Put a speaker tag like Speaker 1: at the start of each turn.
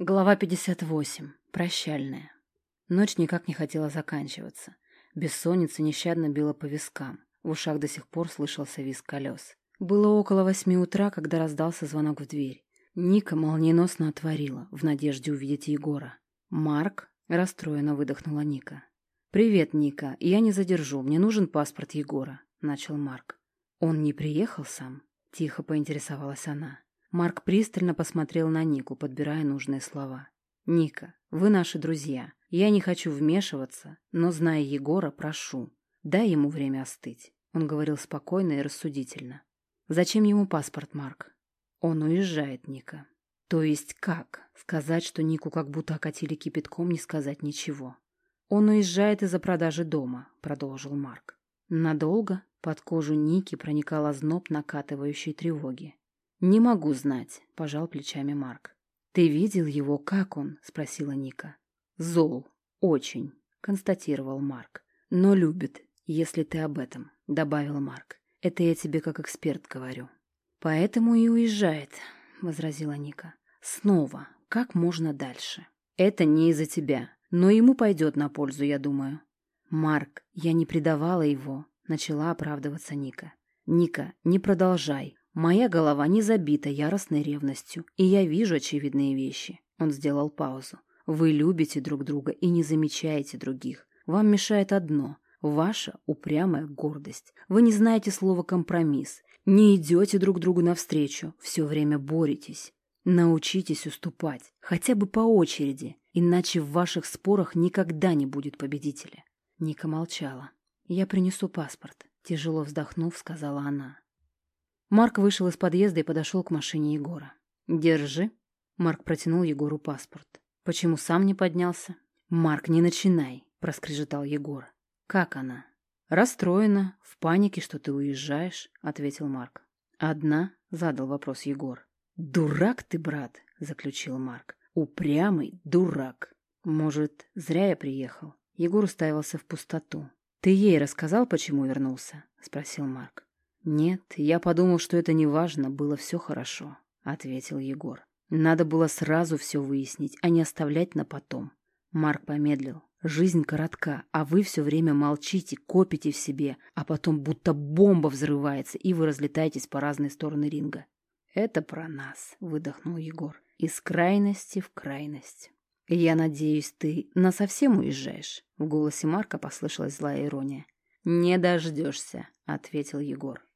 Speaker 1: Глава 58. Прощальная. Ночь никак не хотела заканчиваться. Бессонница нещадно била по вискам. В ушах до сих пор слышался визг колес. Было около восьми утра, когда раздался звонок в дверь. Ника молниеносно отворила, в надежде увидеть Егора. «Марк?» – расстроенно выдохнула Ника. «Привет, Ника. Я не задержу. Мне нужен паспорт Егора», – начал Марк. «Он не приехал сам?» – тихо поинтересовалась она. Марк пристально посмотрел на Нику, подбирая нужные слова. «Ника, вы наши друзья. Я не хочу вмешиваться, но, зная Егора, прошу. Дай ему время остыть». Он говорил спокойно и рассудительно. «Зачем ему паспорт, Марк?» «Он уезжает, Ника». «То есть как? Сказать, что Нику как будто окатили кипятком, не сказать ничего». «Он уезжает из-за продажи дома», — продолжил Марк. Надолго под кожу Ники проникал озноб накатывающей тревоги. «Не могу знать», — пожал плечами Марк. «Ты видел его, как он?» — спросила Ника. «Зол. Очень», — констатировал Марк. «Но любит, если ты об этом», — добавил Марк. «Это я тебе как эксперт говорю». «Поэтому и уезжает», — возразила Ника. «Снова. Как можно дальше?» «Это не из-за тебя, но ему пойдет на пользу, я думаю». «Марк, я не предавала его», — начала оправдываться Ника. «Ника, не продолжай. Моя голова не забита яростной ревностью, и я вижу очевидные вещи. Он сделал паузу. Вы любите друг друга и не замечаете других. Вам мешает одно – ваша упрямая гордость. Вы не знаете слова «компромисс», не идете друг другу навстречу, все время боретесь. Научитесь уступать, хотя бы по очереди, иначе в ваших спорах никогда не будет победителя. Ника молчала. «Я принесу паспорт», – тяжело вздохнув, сказала она. Марк вышел из подъезда и подошел к машине Егора. «Держи». Марк протянул Егору паспорт. «Почему сам не поднялся?» «Марк, не начинай», — проскрежетал Егор. «Как она?» «Расстроена, в панике, что ты уезжаешь», — ответил Марк. «Одна?» — задал вопрос Егор. «Дурак ты, брат», — заключил Марк. «Упрямый дурак. Может, зря я приехал?» Егор уставился в пустоту. «Ты ей рассказал, почему вернулся?» — спросил Марк. «Нет, я подумал, что это не важно, было все хорошо», — ответил Егор. «Надо было сразу все выяснить, а не оставлять на потом». Марк помедлил. «Жизнь коротка, а вы все время молчите, копите в себе, а потом будто бомба взрывается, и вы разлетаетесь по разные стороны ринга». «Это про нас», — выдохнул Егор. «Из крайности в крайность». «Я надеюсь, ты насовсем уезжаешь?» В голосе Марка послышалась злая ирония. «Не дождешься», — ответил Егор.